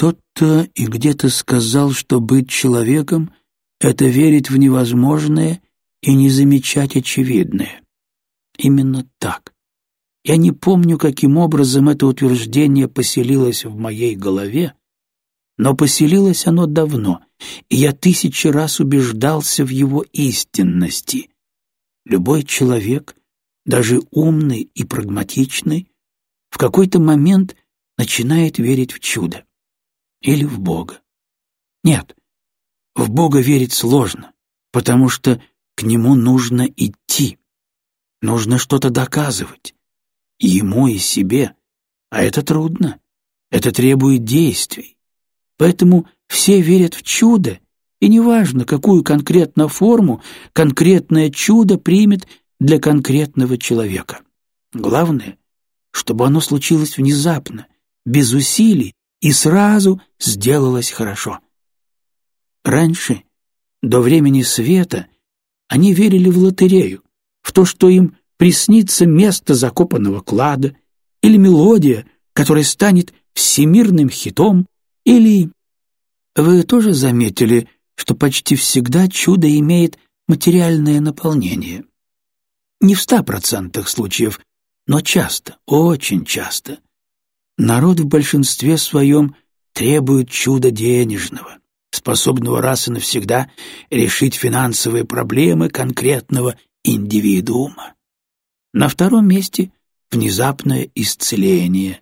Кто-то и где-то сказал, что быть человеком — это верить в невозможное и не замечать очевидное. Именно так. Я не помню, каким образом это утверждение поселилось в моей голове, но поселилось оно давно, и я тысячи раз убеждался в его истинности. Любой человек, даже умный и прагматичный, в какой-то момент начинает верить в чудо или в Бога. Нет, в Бога верить сложно, потому что к Нему нужно идти, нужно что-то доказывать, ему и себе, а это трудно, это требует действий. Поэтому все верят в чудо, и неважно, какую конкретно форму конкретное чудо примет для конкретного человека. Главное, чтобы оно случилось внезапно, без усилий, и сразу сделалось хорошо. Раньше, до времени света, они верили в лотерею, в то, что им приснится место закопанного клада или мелодия, которая станет всемирным хитом, или... Вы тоже заметили, что почти всегда чудо имеет материальное наполнение? Не в ста процентах случаев, но часто, очень часто. Народ в большинстве своем требует чуда денежного, способного раз и навсегда решить финансовые проблемы конкретного индивидуума. На втором месте — внезапное исцеление.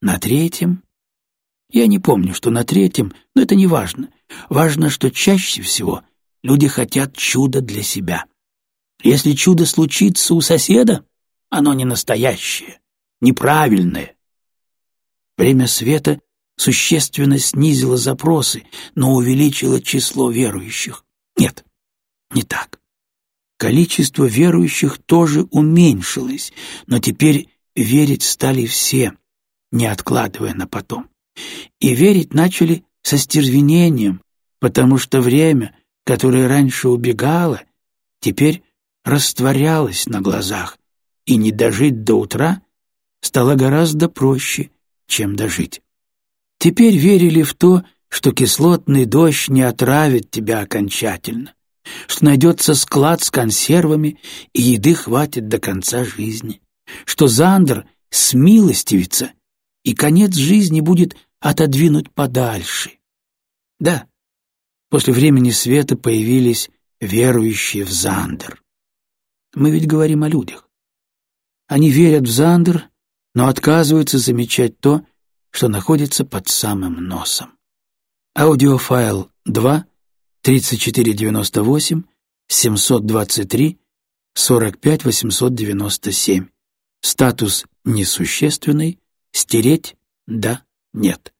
На третьем я не помню, что на третьем, но это не важно. Важно, что чаще всего люди хотят чуда для себя. Если чудо случится у соседа, оно не настоящее, неправильное. Время света существенно снизило запросы, но увеличило число верующих. Нет, не так. Количество верующих тоже уменьшилось, но теперь верить стали все, не откладывая на потом. И верить начали со стервенением, потому что время, которое раньше убегало, теперь растворялось на глазах, и не дожить до утра стало гораздо проще, чем дожить. Теперь верили в то, что кислотный дождь не отравит тебя окончательно, что найдется склад с консервами и еды хватит до конца жизни, что Зандер смилостивится и конец жизни будет отодвинуть подальше. Да, после времени света появились верующие в Зандер. Мы ведь говорим о людях. Они верят в Зандер, но отказываются замечать то, что находится под самым носом. Аудиофайл 2, 3498, 723, 45 897. Статус несущественный, стереть, да, нет.